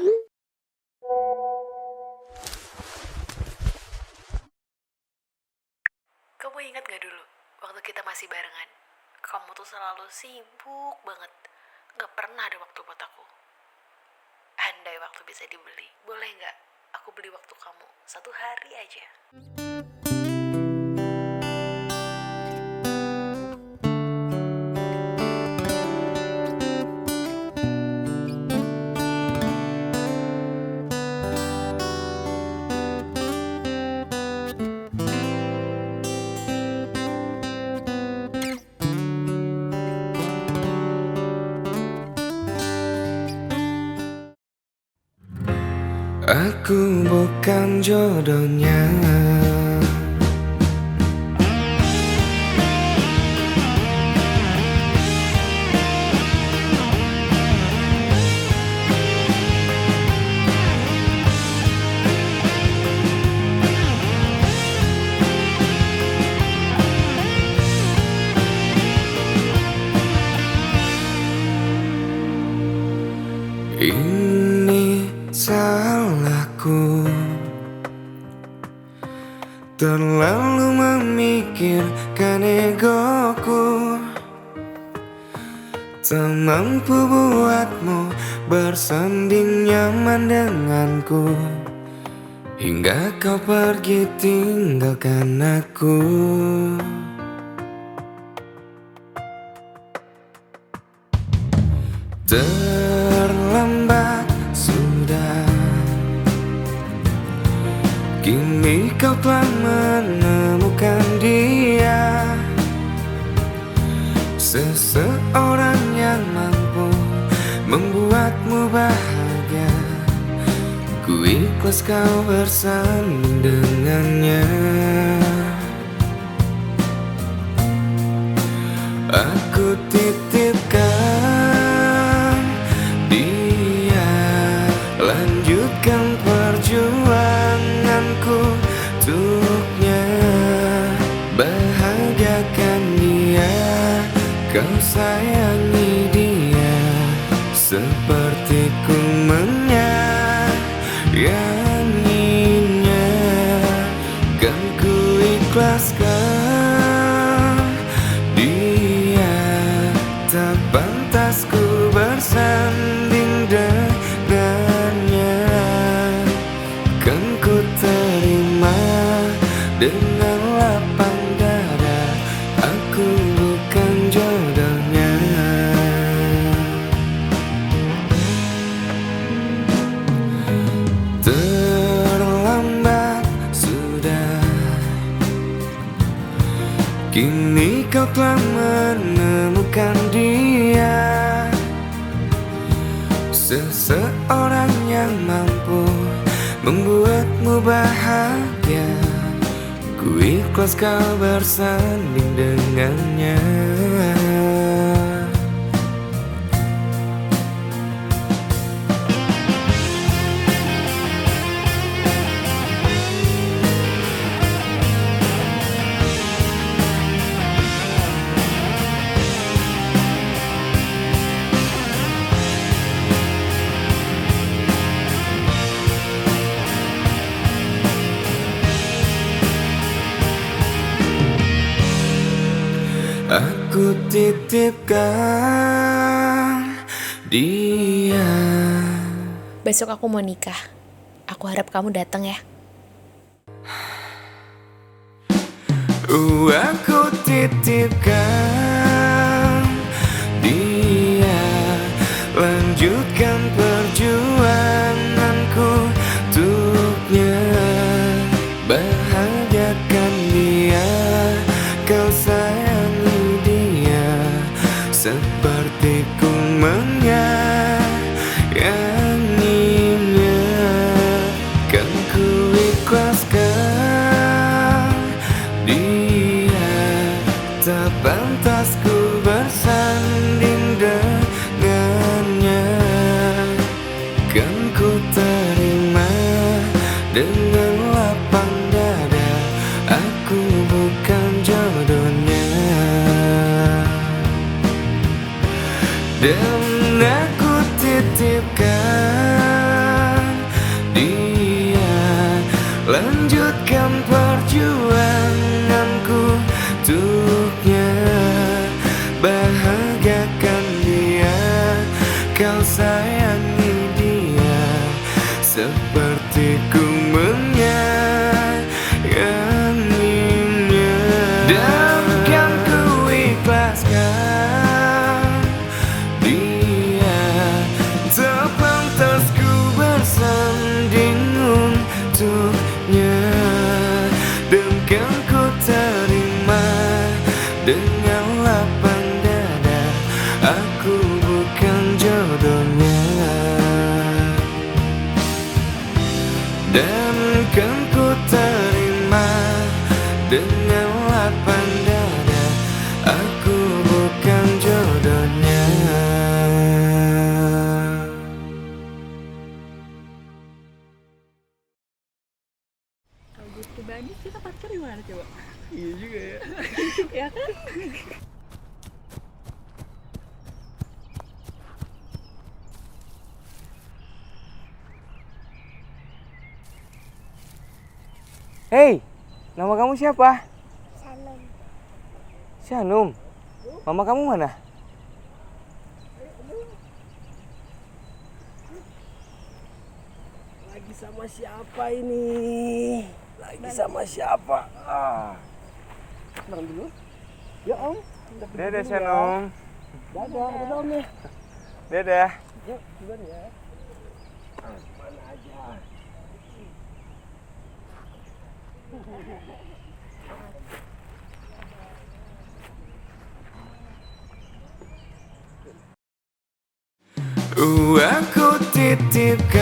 Kamu ingat gak dulu waktu kita masih barengan? Kamu tuh selalu sibuk banget. Gak pernah ada waktu buat aku. Andai waktu bisa dibeli, boleh gak aku beli waktu kamu satu hari aja? Aku bukan jodohnya Terlalu memikirkan egoku. Tak mampu buatmu bersanding nyaman denganku. Hingga kau pergi tinggalkan aku. Terlambat Kini kau telah menemukan dia. Seseorang yang mampu membuatmu bahagia. Ku ikhlas kau bersanding dengannya. Aku titipkan dia. Lanjutkan perjuanganku Untuknya. Bahagiakan dia Kau sayangi dengan lapang dada Aku bukan jodohnya. Terlambat sudah. Kini kau telah menemukan dia. Seseorang yang mampu membuatmu bahagia Ikhlas kau bersanding dengannya Aku titipkan dia Besok aku mau nikah. Aku harap kamu datang ya. Uh, aku titipkan Lanjutkan perjuanganku tuhnya Bahagiakan dia Kau sayangi dia. Seperti ku menyayangi dan Hei, nama kamu siapa? Salam. Shalom. Mama kamu mana? Lagi sama siapa ini? Lagi sama siapa? Ah. Dulu. Ya om. Dadah Shalom. Dadah, dadah om ya. Dadah. Yuk, duluan ya. Mana aja. Uh, aku titipkan